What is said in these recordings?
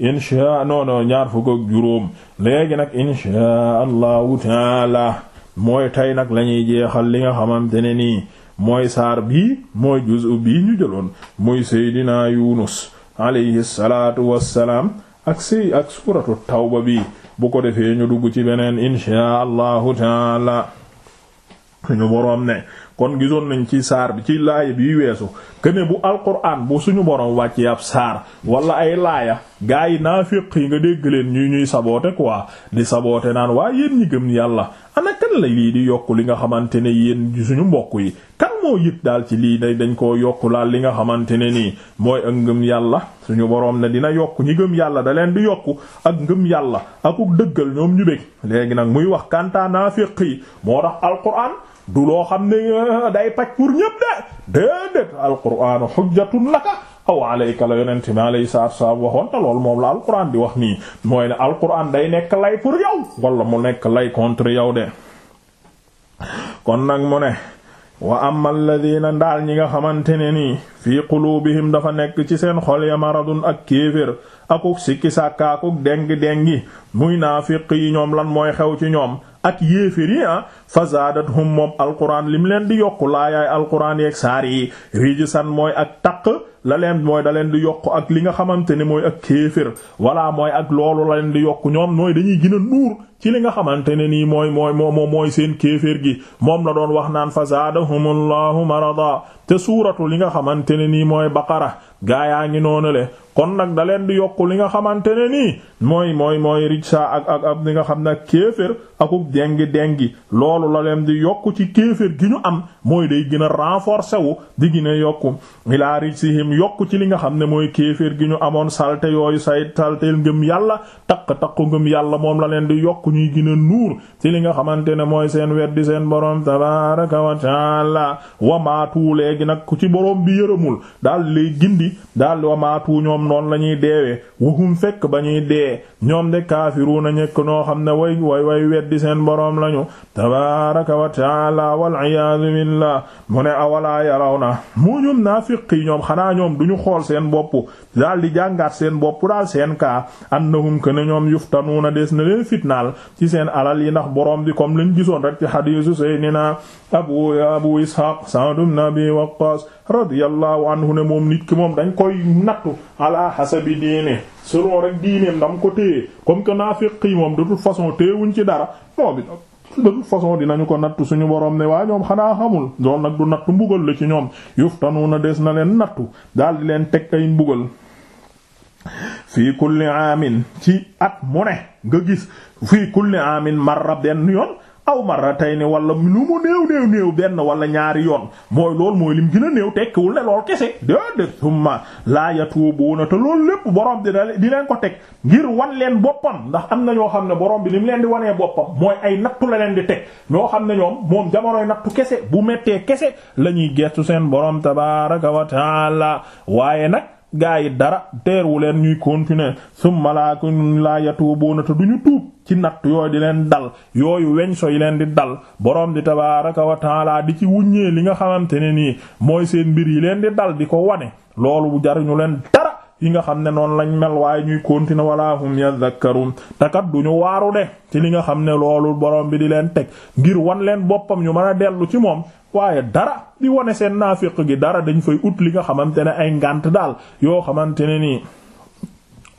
insha non non ñaar fukk ak juróom léegi nag insha allahu taala mooy tey nag la ñuy jeexal li nga xamante ne nii mooy saar bi mooy juzu bii ñu jëloon muy seydina yunus alayhi salaatu wassalaam ak sey ak suuratu tawba bi bu ko defee ñu dugg ci beneen insha allahu taala suñu boroom ne kon gisoon nañ ci saar bi ci laaya bi weesu këne bu alquran bu suñu boroom wàcce ab saar wala ay laaya gaa yi naafiq yi nga dégg leen ñuy ñuy saboote quoi di saboote naan waa yéen ñi gëm yàlla ana kan la lii di yokk li nga xamante ne yéen suñu mbokk yi kan moo yëg daal ci lii day dañ koo yokk laal li nga xamante ne nii mooy ak ngëm yàlla suñu boroom ne dina yokk ñi gëm yàlla da leen di yokk ak ngëm yàlla akuk dëggal ñoom ñu bég léegi nag muy wax kanta naafiq yi moo tax alquran du loo xam ne euh, day paj pour ñépp de déedéet alquran hujjatun laka aw alayka la yonent bi alayhi salaatu wassalaam waxoon te loolu moom la alquran di wax nii mooy ne alquran day nekk lay pour yow wala mu nekk lay contre yow de kon nag mu ne wa amma alladina ndaal ñi nga xamante ne nii fii quluubihim dafa nekk ci seen xol ya maradun ak kéefér akuk sikki sàkkaakuk déng-déngi muy naafiq yi ñoom lan mooy xew ci ñoom ak yéefér yi ah fa zaadathum moom alquran lim leen di yokk laayaay alquran yeeg saar yi rijisan mooy ak taq la leen mooy da leen di yokk ak li nga xamante ne mooy ak kéefér walla mooy ak loolu la leen di yokk ñoom mooy dañuy gën a nuur ci li nga xamante ne nii mooy mooy moo mooy seen kéeféer gi moom la doon wax naan fa zaadahumullahu marada te suuratu li nga xamante ne nii mooy baqara gaa yaa ngi noonu le kon nag da leen di yokk li nga xamante ne nii mooy mooy mooy rijsa ak ak ak li nga xam ne ak kéefër akub dengi dengi loolu la leen di yokk ci kéefër gi ñu am mooy day gën a renforcer wu di gën a yokku ilaa rijsihim yokk ci li nga xam ne mooy kéefër gi ñu amoon salte yooyu say salteel ngëm yàlla taq taq ngëm yàlla moom la leen di yokk ñuy gën a nuur ci li nga xamante ne mooy seen weddi seen borom tabaraka wa taala wamaatu léegi nag ku ci borom bi yërëmul daal lay gindi daal wamaatu ñoom noonu la ñuy deewee wuhum fekk ba ñuy dee ñoom de kaafiruuna ñekk noo xam ne way way way weddi seen borom lañu tabaraka wa taala wal iyaadu billah mu ne awalaa yaraw na mu ñoom naafiq yi ñoom xanaa ñoom duñu xool seen bopp daal di jàngaat seen bopp daal seen kaa annahum kana ñoom yuftanuuna des na leen fitnaal ci seen alal yi ndax borom bi comme lañ gisoon rek ci hadiisu sayyidina abu abu ishaq sa'd ibn abi waqqas radiyallahu anhu ne moom nit ki moom dañ koy nattu ala hasabi diine selon rek diineem dam ko téye comme que naafiq yi moom de toute façon téyewuñ ci dara moo bi de toute façon dinañu ko nattu suñu borom ne waa ñoom xanaa xamul loolu nag du nattu mbugal la ci ñoom yuftanu na des na leen nattu daal di leen teg ay mbugal fii kulli aamin ci at mu ne nga gis fii kulli aamin marra benn yoon aw marratayni wala lu mu néew néew néew benn wala ñaari yoon mooy lool mooy lim gën a néew tekkiwul ne lool kese déedéet summa laa yatuubuuna te loolu lépp borom di di leen ko teg ngir wan leen boppam ndax am na ñoo xam ne borom bi ni mu leen di wanee boppam mooy ay nattu la leen di teg ñoo xam ne ñoom moom jamonoy nattu kese bu mettee kese la ñuy gestu seen borom tabaaraka wa taala waaye nag gaa yi dara teerwu leen ñuy continuer summa laa ko laa yatuubuuna te duñu tuub ci natt yooyu di leen dal yooyu weñ so yi leen di dal borom di tabaaraka wa taala di ci wuññee li nga xamante ne nii mooy seen mbir yi leen di dal di ko wane loolu bu jariñu leen dara yi nga xam ne noonu lañ mel waaye ñuy continuer wala hum yadhakkarun takat du ñu waaru de ci li nga xam ne loolu borom bi di leen teg ngir wan leen boppam ñu mën a dellu ci moom waaye dara di wane seen naafiq gi dara dañ fay ut li nga xamante ne ay ngànt daal yoo xamante ne nii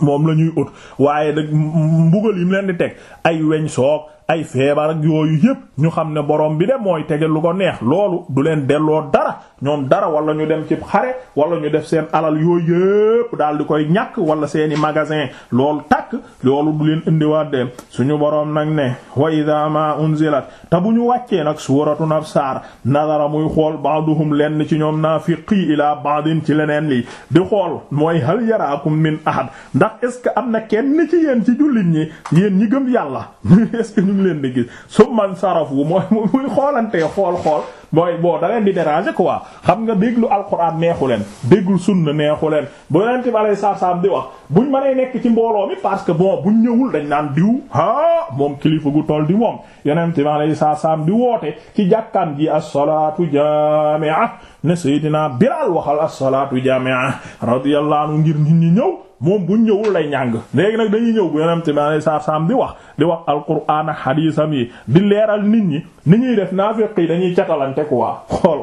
moom la ñuy ut waaye nag mbugal yi mu leen di teg ay weñ soog ay feebar ak yooyu yépp ñu xam ne borom bi de mooy tege lu ko neex loolu du leen delloo dara ñoom dara wala ñu dem ci xare wala ñu def seen alal yooyu yépp daal di koy ñàkk wala seeni magasin loolu tàkk loolu du leen indiwaat de suñu borom nag ne wa idha ma unzilat te bu ñu wàccee nag suuratu naf saar nadara muy xool ba'duhum lenn ci ñoom naafiqi ilaa ba'din ci leneen li di xool mooy hal yaraakum min ahad ndax est ce que am na kenn ci yéen ci jullit ñi yéen ñi gëm yàlla est ce que ñu ngi leen di gis summa sarafu mooy muy xoolantee xool xool mooy boo da leen di déranger quoi xam nga déglu alxuraan neexu leen déggul sunna neexu leen bu yonent bi alayhi salaam di wax buñ mënee nekk ci mbooloo mi parce que bon buñ ñëwul dañ naan diw ah moom kilifa gu toll di moom yonent bi alayhi salaam di woote ci jàkkaan ji as-salaatu jaami'a ne Seydina Bilaal waxal as-salaatu jaami'a radiyallahu anhu ngir nit ñi ñëw moom buñ ñëwul lay ñàng léegi nag dañuy ñëw bu yonent bi alayhi salaam di wax di wax alquran ak xadiisam yi di leeral nit ñi ni ñuy def naafiq yi dañuy catalante quoi xool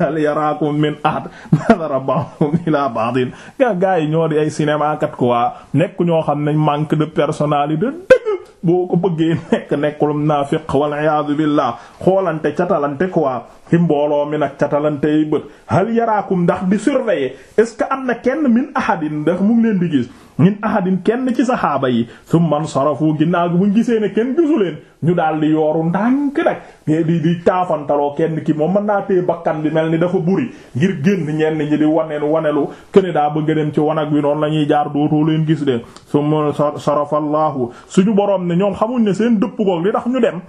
hal yaraakum min ahad nadara ba'dhum ila ba'din ga gaa yi ñoo di ay cinéma kat quoi nekk ñoo xam ne manque de personnalité boo ko bëggee nekk nekkulum naafiq wal iyaadu billah xoolante catalante quoi ci mbooloo mi nag catalante yi bët hal yaraakum ndax di surveiller est ce que am na kenn min ahadin ndax mu ngi leen di gis min ahadin kenn ci saxaaba yi summan sarafu ginnaaw gi buñ gisee ne kenn gisu leen ñu daal di yooru ndànk rek di di taafantaloo kenn ki moom mën naa téye bakkan bi mel ni dafa buri ngir génn ñenn ñi di wanelu wanelu kene daa bëgg dem ci wanag wi noonu la ñuy jaar dootoo leen gis de summan sarafallahu suñu boroom ne ñoom xamuñ ne seen dëpp goog li tax ñu dem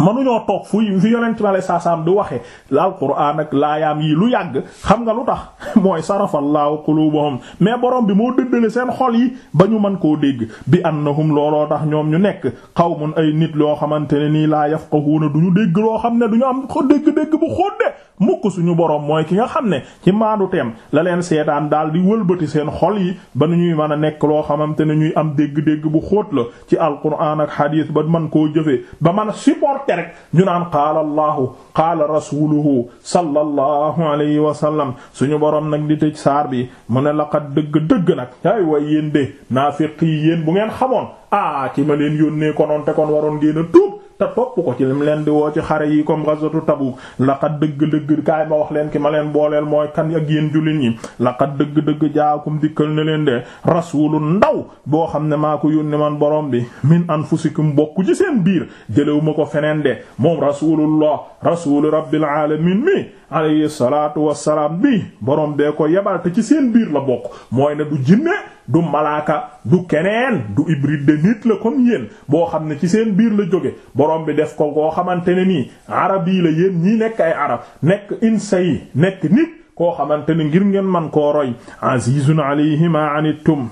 mënuñoo toog fu fi yonent bi alayhi salaam di waxee alquran ak laayaam yi lu yàgg xam nga lu tax mooy sarafallaahu quluubahum mais borom bi moo dëddale seen xol yi ba ñu mën koo dégg bi annahum looloo tax ñoom ñu nekk qawmun ay nit loo xamante ne nii laa yafqahuuna du ñu dégg loo xam ne du ñu am dégg-dégg bu xóot de mukk suñu borom mooy ki nga xam ne ci maandu teem la leen seetaan daal di wëlbati seen xol yi ba nu ñuy mën a nekk loo xamante ne ñuy am dégg-dégg bu xóot la ci alquran ak hadith ba man koo jëfee ba mën a supporter rek ñu naan qaala allahu qaala rasuluhu sallallahu alayhi wa sallam suñu borom nag di tëj saar bi mu ne laqad dëgg-dëgg nag ay way yéen de naafiq yi yéen bu ngeen xamoon ah ci ma leen yónnee konoon te kon waroon ngeen a tuub te topp ko ci lim leen di woo ci xare yi comme ghazwatu Tabuk laqad dëgg-dëgg kaay ma wax leen ki ma leen booleel mooy kan ak yéen jullit ñi laqad dëgg-dëgg jaakum dikkal na leen de rasuulu ndaw boo xam ne maa ko yónni man borom bi min anfusikum bokku ci seen biir jëlewu ma ko feneen de moom rasulullah rasulu rabbil alamin mi alayhi salaatu wassalaam bi borom bee ko yebal te ci seen biir la bokk mooy ne du jinne du malaaka du keneen du hybride de nit la comme yéen boo xam ne ci seen biir la jóge borom bi def ko koo xamante ne nii arab yi la yéen ñii nekk ay arab nekk insa yi nekk nit koo xamante ne ngir ngeen man koo roy azizun alayhi ma anittum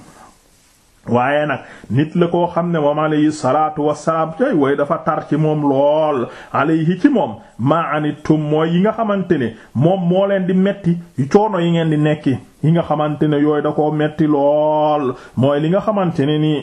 waaye nag nit la koo xam ne moom alayhi salaatu wassalaam tey way dafa tar ci moom lool alayhi ci moom maa anittum mooy yi nga xamante ne moom moo leen di metti coono yi ngeen di nekki yi nga xamante ne yooyu da koo metti lool mooy li nga xamante ne nii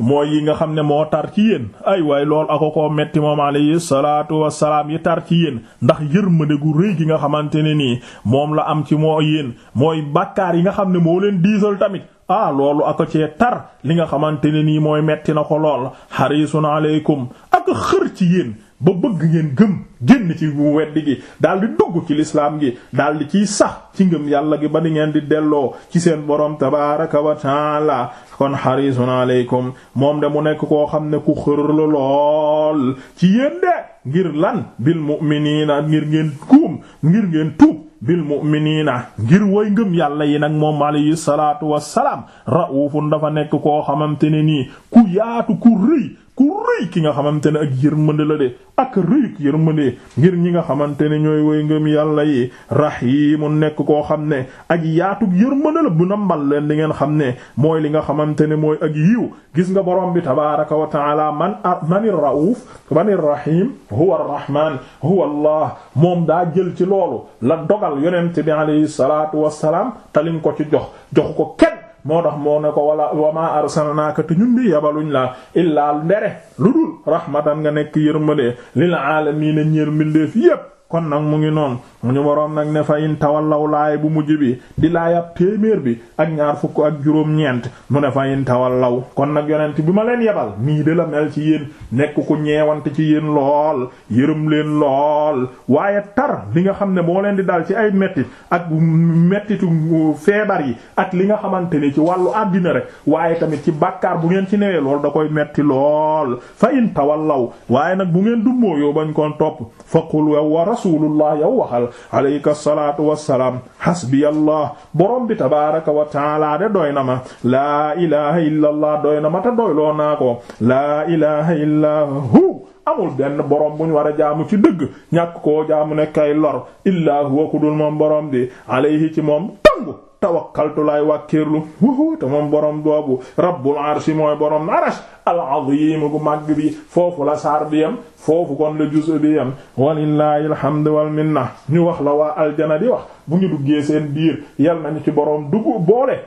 mooy yi nga xam ne moo tar ci yéen ay waay lool ako koo metti moom alayhi salaatu wassalaam yi tar ci yéen ndax yërmande gu rëy gi nga xamante ne nii moom la am ci moo yéen mooy bàkkaar yi nga xam ne moo leen diisal tamit ah loolu ako cee tar li nga xamante ne nii mooy metti na ko lool harisun aleykum ak xër ci yéen ba bëgg ngeen gëm génn ci bu weddi gi daal di dugg ci lislaam gi daal di ciy sax ci ngëm yàlla gi ba di ngeen di delloo ci seen borom tabaaraka wa taala kon xarisun aleykum moom de mu nekk koo xam ne ku xër la lool ci yéen de ngir lan bil mu'miniina ngir ngeen kuum ngir ngeen tuub bil mu'miniina ngir woy ngëm yàlla yi nag moom alayhi salaatu wassalaam ra'uufun dafa nekk koo xamante ne nii ku yaatu ku rëy ku rëy ki nga xamante ne ak yërmande la de ak rëyuk yërmande ngir ñi nga xamante ne ñooy woy ngëm yàlla yi rahimu nekk koo xam ne ak yaatug yërmande la bu na mbal leen di ngeen xam ne mooy li nga xamante ne mooy ak yiw gis nga borom bi tabaraka wa taala man manir rauf manir rahim huwa arrahman huwa allah moom daa jël ci loolu la dogal yonent bi alayhi salatu wassalam talim ko ci jox jox ko kenn moo tax moo ne ko wala wama arsalnaaka te ñun di yabaluñ la illaa ndere lu dul rahmatan nga nekk yërmande lil aalamiina ñeer mbindeef yépp kon nag mu ngi noonu mu ñu waroon nag ne fa in tawallaw laay bu mujj bi di laayab téeméer bi ak ñaar fukk ak juróom-ñeent mu ne fa in tawallaw kon nag yonent bi ma leen yebal nii de la mel ci yéen nekk ku ñeewante ci yéen lool yërëm leen lool waaye tar li nga xam ne moo leen di dal ci ay metti ak mettitu feebar yi ak li nga xamante ni ci wàllu àddina rek waaye tamit ci bàkkaar bu ngeen ci newee lool da koy metti lool fa in tawallaw waaye nag bu ngeen dummoo yoo bañ koon topp fa qul wa rasulullah yow waxal alayka salatu wassalaam hasbi allah borom bi tabaraka wa taala de doy na ma laa ilaha illa allah doy na ma te doy loo naa ko laa ilaha illa hu amul benn borom bu ñu war a jaamu ci dëgg ñàkk koo jaamu nekk ay lor illaa huwa ku dul moom borom bi alayhi ci moom tangu tawakkaltu laay wàkkiirlu wuhu te moom borom boobu rabbul arshi mooy borom arash al azim gu màgg bi foofu la saar bi yam foofu kon la juz bi yam walillahi alhamdu wal minna ñu wax la waa aljana di wax bu ñu duggee seen biir yal nañu ci borom dugg boole